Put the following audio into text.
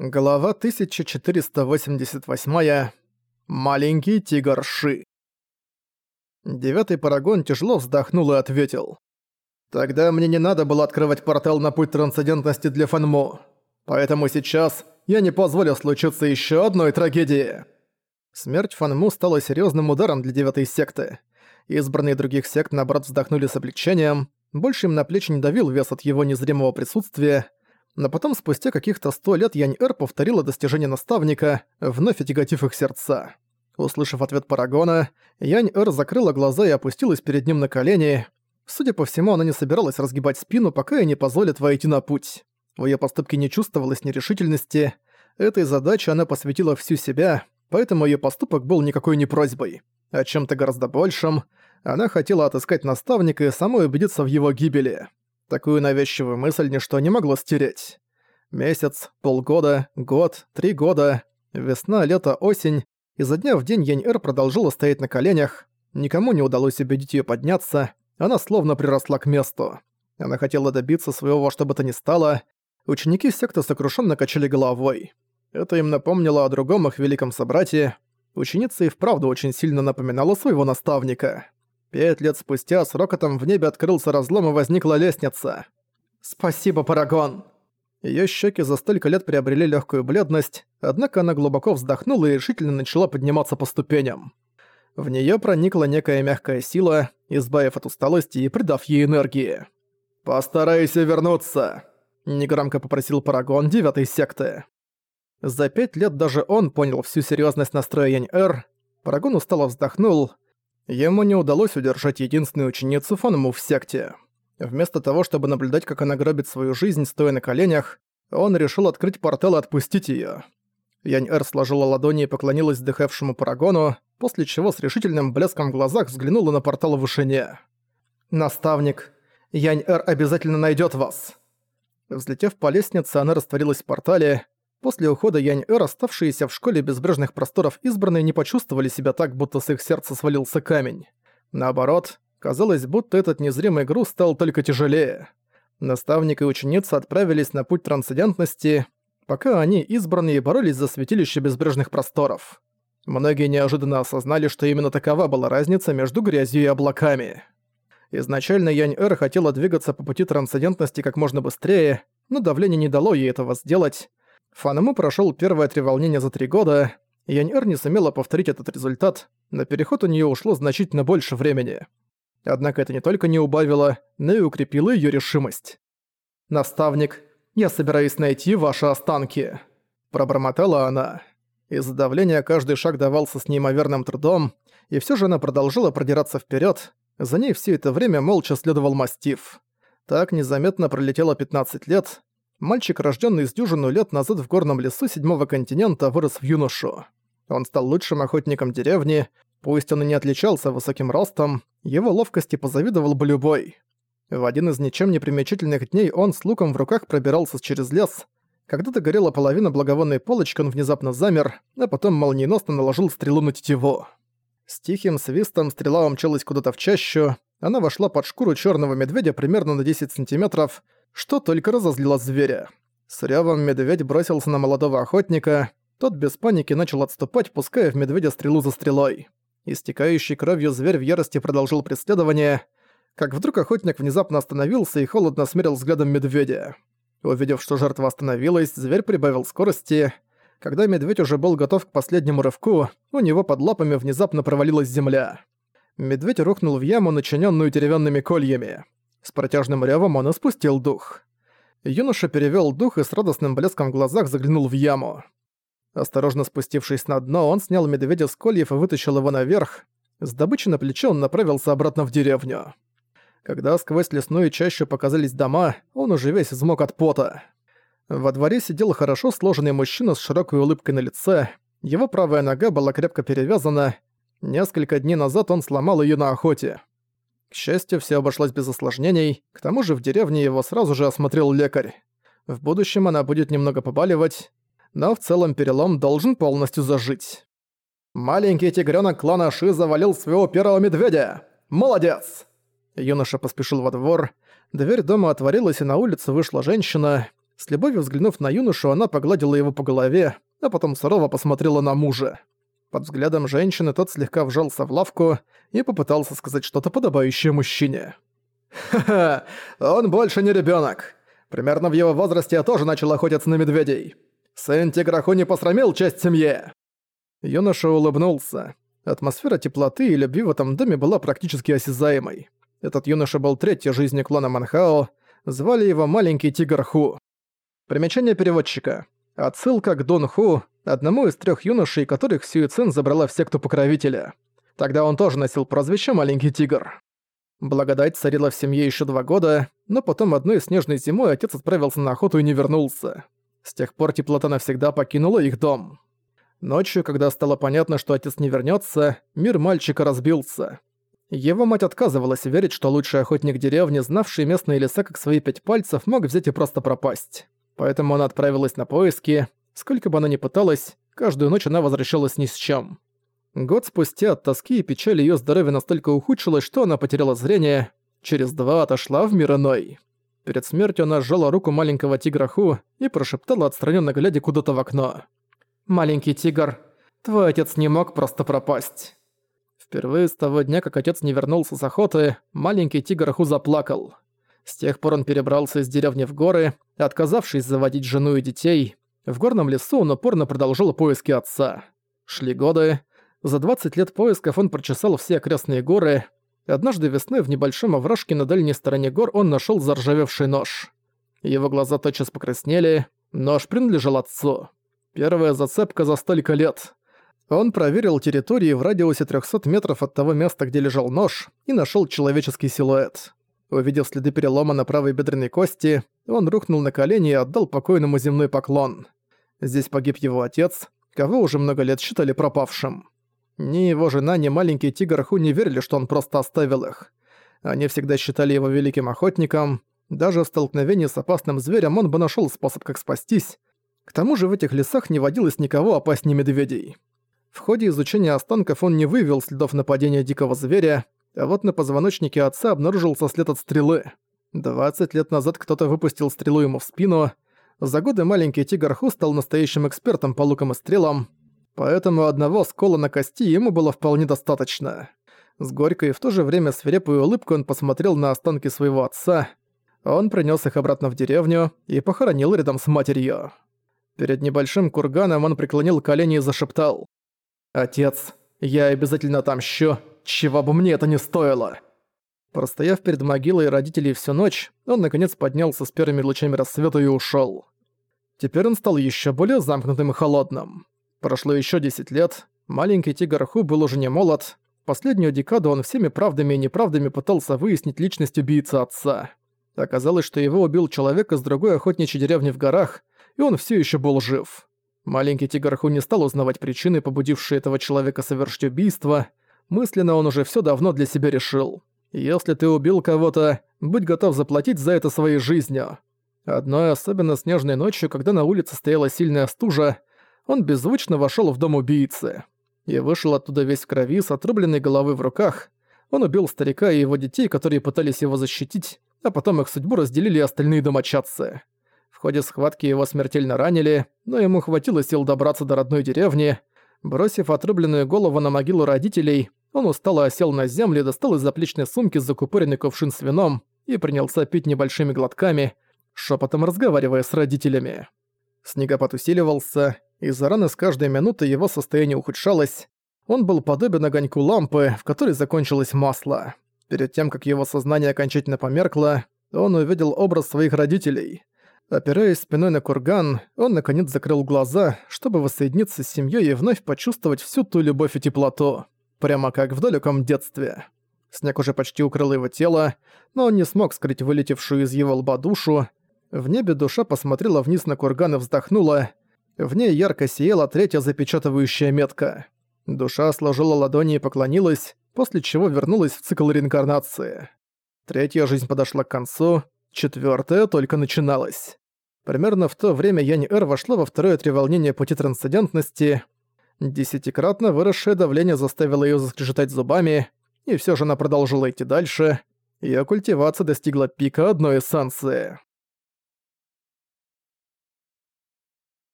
Глава 1488. Маленький тигр Ши. Девятый парагон тяжело вздохнул и ответил. «Тогда мне не надо было открывать портал на путь трансцендентности для Фанму. Поэтому сейчас я не позволю случиться еще одной трагедии». Смерть Фанму стала серьезным ударом для девятой секты. Избранные других сект наоборот вздохнули с облегчением, больше им на плечи не давил вес от его незримого присутствия, но потом спустя каких-то сто лет Янь-Эр повторила достижение наставника, вновь отяготив их сердца. Услышав ответ Парагона, Янь-Эр закрыла глаза и опустилась перед ним на колени. Судя по всему, она не собиралась разгибать спину, пока ей не позволят войти на путь. В её поступке не чувствовалось нерешительности. Этой задаче она посвятила всю себя, поэтому её поступок был никакой не просьбой, а чем-то гораздо большим. Она хотела отыскать наставника и самой убедиться в его гибели. Такую навязчивую мысль ничто не могло стереть. Месяц, полгода, год, три года, весна, лето, осень. Изо дня в день Янь-Эр продолжила стоять на коленях. Никому не удалось убедить её подняться. Она словно приросла к месту. Она хотела добиться своего во что бы то ни стало. Ученики секты сокрушенно качали головой. Это им напомнило о другом их великом собрате. Ученица и вправду очень сильно напоминала своего наставника. Пять лет спустя с рокотом в небе открылся разлом и возникла лестница. «Спасибо, Парагон!» Её щеки за столько лет приобрели легкую бледность, однако она глубоко вздохнула и решительно начала подниматься по ступеням. В неё проникла некая мягкая сила, избавив от усталости и придав ей энергии. «Постарайся вернуться!» – негромко попросил Парагон девятой секты. За пять лет даже он понял всю серьёзность настроя Янь-Эр. Парагон устало вздохнул – Ему не удалось удержать единственную ученицу Фанму в секте. Вместо того, чтобы наблюдать, как она гробит свою жизнь, стоя на коленях, он решил открыть портал и отпустить её. Янь-Эр сложила ладони и поклонилась вздыхавшему Парагону, после чего с решительным блеском в глазах взглянула на портал в вышине. «Наставник, Янь-Эр обязательно найдёт вас!» Взлетев по лестнице, она растворилась в портале, После ухода Янь-Эр, оставшиеся в школе безбрежных просторов избранные не почувствовали себя так, будто с их сердца свалился камень. Наоборот, казалось, будто этот незримый груз стал только тяжелее. Наставник и ученица отправились на путь трансцендентности, пока они, избранные, боролись за святилище безбрежных просторов. Многие неожиданно осознали, что именно такова была разница между грязью и облаками. Изначально Янь-Эр хотела двигаться по пути трансцендентности как можно быстрее, но давление не дало ей этого сделать, Фанаму прошел первое треволнение за три года, и Яньэр не сумела повторить этот результат, на переход у нее ушло значительно больше времени. Однако это не только не убавило, но и укрепило ее решимость. «Наставник, я собираюсь найти ваши останки», – пробормотала она. Из-за давления каждый шаг давался с неимоверным трудом, и все же она продолжила продираться вперед. За ней все это время молча следовал мастиф. Так незаметно пролетело 15 лет, Мальчик, рожденный с дюжину лет назад в горном лесу седьмого континента, вырос в юношу. Он стал лучшим охотником деревни, пусть он и не отличался высоким ростом, его ловкости позавидовал бы любой. В один из ничем не примечательных дней он с луком в руках пробирался через лес. Когда-то горела половина благовонной полочки, он внезапно замер, а потом молниеносно наложил стрелу на тетиву. С тихим свистом стрела умчалась куда-то в чащу, она вошла под шкуру черного медведя примерно на 10 сантиметров, что только разозлило зверя. С рёвом медведь бросился на молодого охотника, тот без паники начал отступать, пуская в медведя стрелу за стрелой. Истекающий кровью зверь в ярости продолжил преследование, как вдруг охотник внезапно остановился и холодно смерил взглядом медведя. Увидев, что жертва остановилась, зверь прибавил скорости. Когда медведь уже был готов к последнему рывку, у него под лапами внезапно провалилась земля. Медведь рухнул в яму, начиненную деревянными кольями. С протяжным ревом он испустил дух. Юноша перевёл дух и с радостным блеском в глазах заглянул в яму. Осторожно спустившись на дно, он снял медведя с кольев и вытащил его наверх. С добычей на плечо он направился обратно в деревню. Когда сквозь лесную чащу показались дома, он уже весь взмок от пота. Во дворе сидел хорошо сложенный мужчина с широкой улыбкой на лице. Его правая нога была крепко перевязана. Несколько дней назад он сломал её на охоте. К счастью, все обошлось без осложнений, к тому же в деревне его сразу же осмотрел лекарь. В будущем она будет немного побаливать, но в целом перелом должен полностью зажить. «Маленький тигрёнок клана Ши завалил своего первого медведя! Молодец!» Юноша поспешил во двор, дверь дома отворилась, и на улицу вышла женщина. С любовью взглянув на юношу, она погладила его по голове, а потом сурово посмотрела на мужа. Под взглядом женщины тот слегка вжался в лавку и попытался сказать что-то подобающее мужчине. «Ха-ха, он больше не ребенок. Примерно в его возрасте я тоже начал охотиться на медведей. Сын Тиграху не посрамил честь семье!» Юноша улыбнулся. Атмосфера теплоты и любви в этом доме была практически осязаемой. Этот юноша был третьей жизни клана Манхао, звали его Маленький Тигр Ху. Примечание переводчика. Отсылка к Дун Ху, одному из трех юношей, которых Сюи Цин забрала в секту покровителя. Тогда он тоже носил прозвище «Маленький тигр». Благодать царила в семье еще два года, но потом одной снежной зимой отец отправился на охоту и не вернулся. С тех пор теплота навсегда покинула их дом. Ночью, когда стало понятно, что отец не вернется, мир мальчика разбился. Его мать отказывалась верить, что лучший охотник деревни, знавший местные леса как свои пять пальцев, мог взять и просто пропасть. Поэтому она отправилась на поиски. Сколько бы она ни пыталась, каждую ночь она возвращалась ни с чем. Год спустя от тоски и печали её здоровье настолько ухудшилось, что она потеряла зрение, через два отошла в мир иной. Перед смертью она сжала руку маленького тигра Ху и прошептала, отстранённо глядя куда-то в окно. «Маленький тигр, твой отец не мог просто пропасть». Впервые с того дня, как отец не вернулся с охоты, маленький тигр Ху заплакал. С тех пор он перебрался из деревни в горы, отказавшись заводить жену и детей. В горном лесу он упорно продолжил поиски отца. Шли годы, за 20 лет поисков он прочесал все окрестные горы. Однажды весной в небольшом овражке на дальней стороне гор он нашел заржавевший нож. Его глаза тотчас покраснели, нож принадлежал отцу. Первая зацепка за столько лет. Он проверил территории в радиусе 300 метров от того места, где лежал нож, и нашел человеческий силуэт. Увидев следы перелома на правой бедренной кости, он рухнул на колени и отдал покойному земной поклон. Здесь погиб его отец, кого уже много лет считали пропавшим. Ни его жена, ни маленький тигр Ху не верили, что он просто оставил их. Они всегда считали его великим охотником. Даже в столкновении с опасным зверем он бы нашел способ, как спастись. К тому же в этих лесах не водилось никого опаснее медведей. В ходе изучения останков он не выявил следов нападения дикого зверя, а вот на позвоночнике отца обнаружился след от стрелы. 20 лет назад кто-то выпустил стрелу ему в спину. За годы маленький тигр Ху стал настоящим экспертом по лукам и стрелам, Поэтому одного скола на кости ему было вполне достаточно. С горькой и в то же время свирепой улыбкой он посмотрел на останки своего отца. Он принес их обратно в деревню и похоронил рядом с матерью. Перед небольшим курганом он преклонил колени и зашептал. «Отец, я обязательно отомщу, чего бы мне это ни стоило!» Простояв перед могилой родителей всю ночь, он наконец поднялся с первыми лучами рассвета и ушёл. Теперь он стал ещё более замкнутым и холодным. Прошло еще 10 лет, маленький тигр Ху был уже не молод. Последнюю декаду он всеми правдами и неправдами пытался выяснить личность убийцы отца. Оказалось, что его убил человек из другой охотничьей деревни в горах, и он все еще был жив. Маленький тигр Ху не стал узнавать причины, побудившие этого человека совершить убийство. Мысленно он уже все давно для себя решил. Если ты убил кого-то, будь готов заплатить за это своей жизнью. Одной особенно снежной ночью, когда на улице стояла сильная стужа, он беззвучно вошел в дом убийцы. И вышел оттуда весь в крови, с отрубленной головой в руках. Он убил старика и его детей, которые пытались его защитить, а потом их судьбу разделили остальные домочадцы. В ходе схватки его смертельно ранили, но ему хватило сил добраться до родной деревни. Бросив отрубленную голову на могилу родителей, он устало осел на землю, достал из заплечной сумки закупоренный кувшин с вином и принялся пить небольшими глотками, шепотом разговаривая с родителями. Снегопад усиливался, из-за раны с каждой минуты его состояние ухудшалось. Он был подобен огоньку лампы, в которой закончилось масло. Перед тем, как его сознание окончательно померкло, он увидел образ своих родителей. Опираясь спиной на курган, он наконец закрыл глаза, чтобы воссоединиться с семьей и вновь почувствовать всю ту любовь и теплоту. Прямо как в далеком детстве. Снег уже почти укрыл его тело, но он не смог скрыть вылетевшую из его лба душу. В небе душа посмотрела вниз на курган и вздохнула. В ней ярко сияла третья запечатывающая метка. Душа сложила ладони и поклонилась, после чего вернулась в цикл реинкарнации. Третья жизнь подошла к концу, четвертая только начиналась. Примерно в то время Янь-Эр вошла во второе треволнение пути трансцендентности. Десятикратно выросшее давление заставило ее заскрежетать зубами, и все же она продолжила идти дальше. Ее культивация достигла пика одной эссенции.